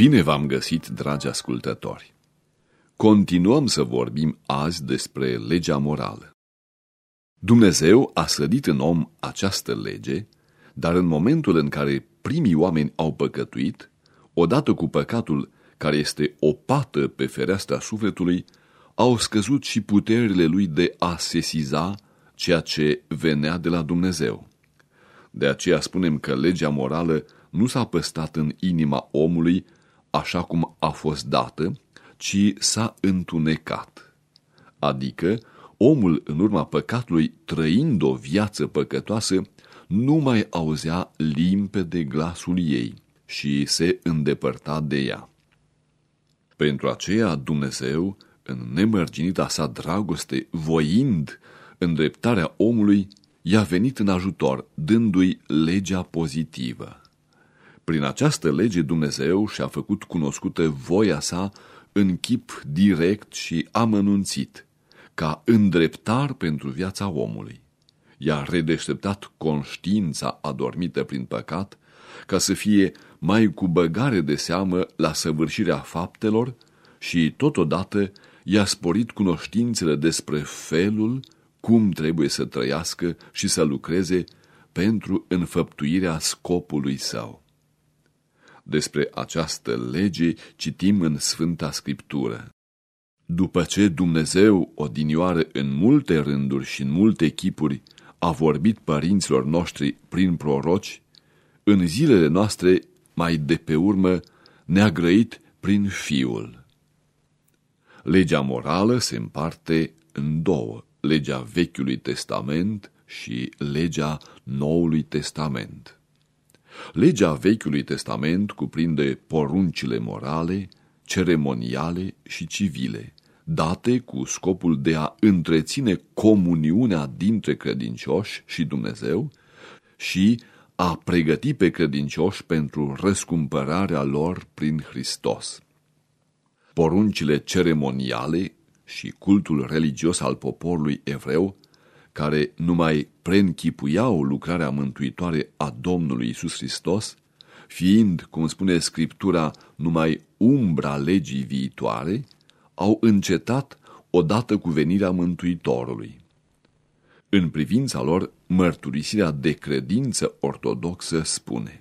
Bine v-am găsit, dragi ascultători! Continuăm să vorbim azi despre legea morală. Dumnezeu a sădit în om această lege, dar în momentul în care primii oameni au păcătuit, odată cu păcatul care este o pată pe fereastra sufletului, au scăzut și puterile lui de a sesiza ceea ce venea de la Dumnezeu. De aceea spunem că legea morală nu s-a păstrat în inima omului așa cum a fost dată, ci s-a întunecat. Adică, omul în urma păcatului, trăind o viață păcătoasă, nu mai auzea limpede glasul ei și se îndepărta de ea. Pentru aceea Dumnezeu, în nemărginita sa dragoste, voind îndreptarea omului, i-a venit în ajutor, dându-i legea pozitivă. Prin această lege Dumnezeu și-a făcut cunoscută voia sa în chip direct și amănunțit, ca îndreptar pentru viața omului. I-a redeșteptat conștiința adormită prin păcat, ca să fie mai cu băgare de seamă la săvârșirea faptelor și, totodată, i-a sporit cunoștințele despre felul cum trebuie să trăiască și să lucreze pentru înfăptuirea scopului său. Despre această lege citim în Sfânta Scriptură. După ce Dumnezeu, odinioară în multe rânduri și în multe chipuri, a vorbit părinților noștri prin proroci, în zilele noastre, mai de pe urmă, ne-a grăit prin Fiul. Legea morală se împarte în două, legea Vechiului Testament și legea Noului Testament. Legea Vechiului Testament cuprinde poruncile morale, ceremoniale și civile, date cu scopul de a întreține comuniunea dintre credincioși și Dumnezeu și a pregăti pe credincioși pentru răscumpărarea lor prin Hristos. Poruncile ceremoniale și cultul religios al poporului evreu care numai preînchipuiau lucrarea mântuitoare a Domnului Isus Hristos, fiind, cum spune Scriptura, numai umbra legii viitoare, au încetat odată cu venirea Mântuitorului. În privința lor, mărturisirea de credință ortodoxă spune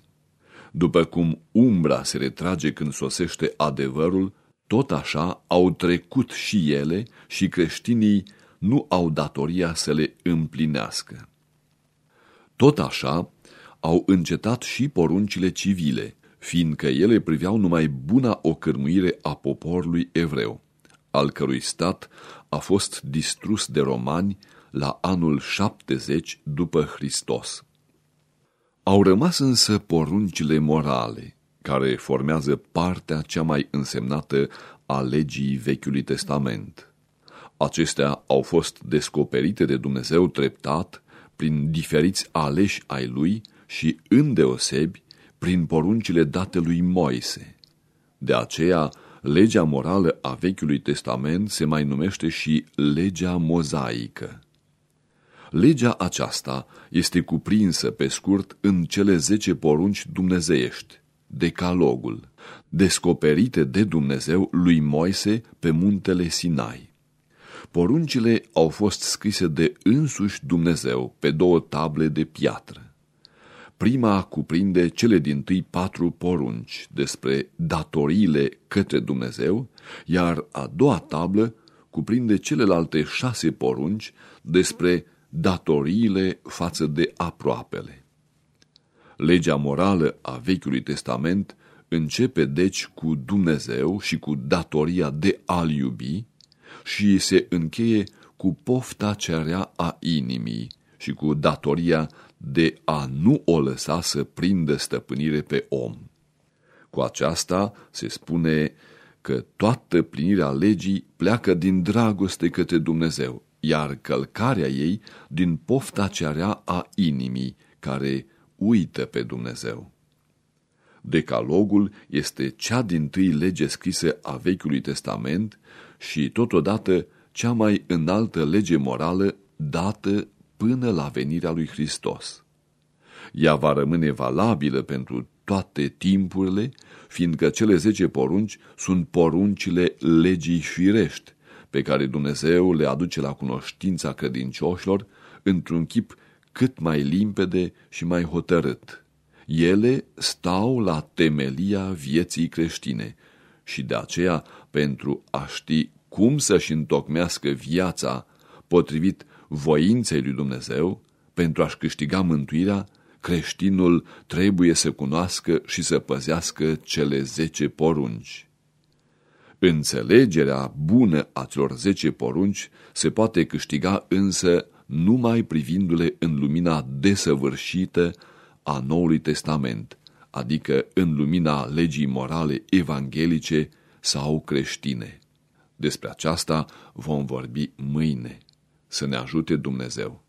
După cum umbra se retrage când sosește adevărul, tot așa au trecut și ele și creștinii nu au datoria să le împlinească. Tot așa, au încetat și poruncile civile, fiindcă ele priveau numai buna ocărmuire a poporului evreu, al cărui stat a fost distrus de romani la anul 70 după Hristos. Au rămas însă poruncile morale, care formează partea cea mai însemnată a legii Vechiului Testament. Acestea au fost descoperite de Dumnezeu treptat prin diferiți aleși ai lui și îndeosebi prin poruncile date lui Moise. De aceea, legea morală a Vechiului Testament se mai numește și legea mozaică. Legea aceasta este cuprinsă pe scurt în cele zece porunci dumnezeiești, decalogul, descoperite de Dumnezeu lui Moise pe muntele Sinai. Poruncile au fost scrise de însuși Dumnezeu pe două table de piatră. Prima cuprinde cele din tâi patru porunci despre datoriile către Dumnezeu, iar a doua tablă cuprinde celelalte șase porunci despre datoriile față de aproapele. Legea morală a Vechiului Testament începe deci cu Dumnezeu și cu datoria de a-L iubi, și se încheie cu pofta cerea a inimii și cu datoria de a nu o lăsa să prindă stăpânire pe om. Cu aceasta se spune că toată plinirea legii pleacă din dragoste către Dumnezeu, iar călcarea ei din pofta cearea a inimii, care uită pe Dumnezeu. Decalogul este cea din tâi lege scrisă a Vechiului Testament și totodată cea mai înaltă lege morală dată până la venirea lui Hristos. Ea va rămâne valabilă pentru toate timpurile, fiindcă cele zece porunci sunt poruncile legii firești, pe care Dumnezeu le aduce la cunoștința credincioșilor într-un chip cât mai limpede și mai hotărât. Ele stau la temelia vieții creștine și de aceea, pentru a ști cum să-și întocmească viața potrivit voinței lui Dumnezeu, pentru a-și câștiga mântuirea, creștinul trebuie să cunoască și să păzească cele zece porunci. Înțelegerea bună a celor zece porunci se poate câștiga însă numai privindu-le în lumina desăvârșită a Noului Testament, adică în lumina legii morale evanghelice sau creștine. Despre aceasta vom vorbi mâine. Să ne ajute Dumnezeu!